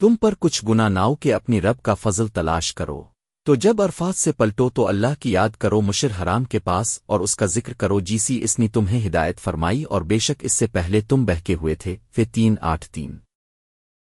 تم پر کچھ گنا ناؤ کہ اپنی رب کا فضل تلاش کرو۔ تو جب عرفات سے پلٹو تو اللہ کی یاد کرو مشر حرام کے پاس اور اس کا ذکر کرو جیسی اس نے تمہیں ہدایت فرمائی اور بے شک اس سے پہلے تم بہکے ہوئے تھے۔ پھر تین آٹھ تین۔